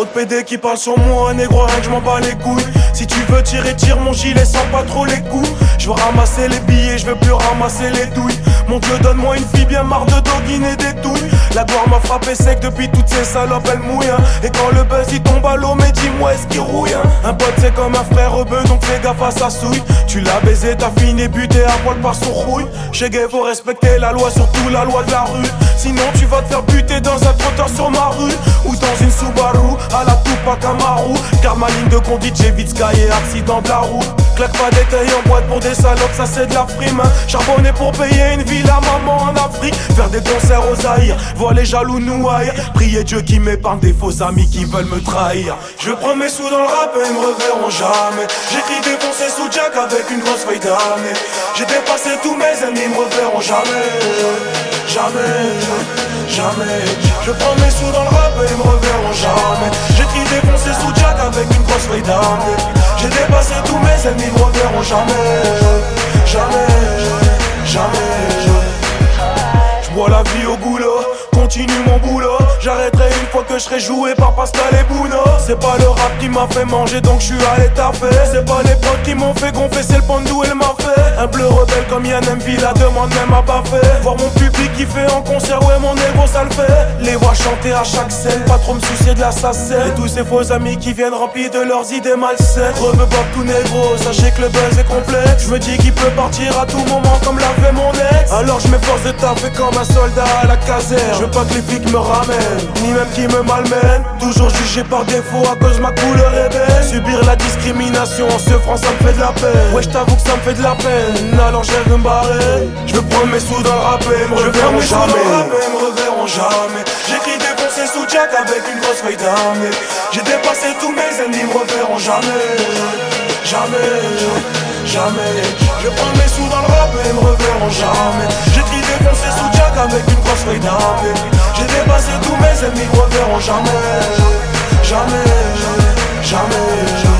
Trop de PD qui parlent sur moi, négro, que je m'en bats les couilles. Si tu veux tirer, tire mon gilet sans pas trop les coups. Je veux ramasser les billets, je veux plus ramasser les douilles. Mon dieu, donne-moi une fille bien marre de doguiner des douilles. La gloire m'a frappé sec depuis toutes ces salopes, elle mouille. Hein. Et quand le buzz il tombe à l'eau, mais dis-moi, est-ce qu'il rouille hein. Un pote c'est comme un frère rebeu, donc fais gaffe à sa souille. Tu l'as baisé, t'as fini buté à poil par son rouille. Chez Gay, faut respecter la loi, surtout la loi de la rue. Sinon, tu vas te faire buter dans un trottoir sur ma rue. Ou dans une Subaru, à la Tupac Amaru. Car ma ligne de conduite, j'ai vite sky et accident de la route. Claque pas tailles en boîte pour des salopes, ça c'est de la prime. Charbonner pour payer une ville à maman en Afrique. Faire des concerts aux Aïrs, voir les jaloux nous haïr. Prier Dieu qui m'épargne des faux amis qui veulent me trahir. Je prends mes sous dans le rap et ils me reverront jamais. J'écris défoncer sous Jack avec une grosse feuille d'année. J'ai dépassé tous mes ennemis, ils me reverront jamais. Jamais, jamais. Je prends mes sous dans le rap et ils me reverront jamais. J'écris défoncer sous Jack avec une grosse feuille d'année. Reverront jamais. Jamais, jamais. Je bois la vie au goulot, continue mon boulot. J'arrêterai une que je serai joué par Pascal et Bouno. C'est pas le rap qui m'a fait manger donc je suis allé taper. C'est pas les potes qui m'ont fait gonfler, c'est le pandou elle m'a fait. Un bleu rebelle comme Yann MV la demande même à pas. Voir mon public qui fait en concert, ouais mon ego ça le fait. Les voir chanter à chaque scène, pas trop me soucier de la sacelle. Et tous ces faux amis qui viennent remplis de leurs idées malsaines. Reveux tout négro, sachez que le buzz est complet. Je me dis qu'il peut partir à tout moment comme l'a fait mon ex. Alors je m'efforce de taffer comme un soldat à la caserne. Je veux pas que les flics me ramènent, ni même qu'ils me malmènent. Toujours jugé par défaut à cause ma couleur est belle. Subir la discrimination en ce franc, ça me fait de la peine. Ouais, je t'avoue que ça me fait de la peine. Alors j'ai me barrer. Je veux prendre mes sous dans le rap et me reverront jamais. me reverront jamais. J'écris sous Jack avec une grosse feuille d'armée. J'ai dépassé tous mes ennemis, me reverront jamais. Jamais, jamais. Je prends mes sous dans le rap et me reverront jamais. J'écris défoncer sous Jack avec jamais, jamais, jamais. jamais.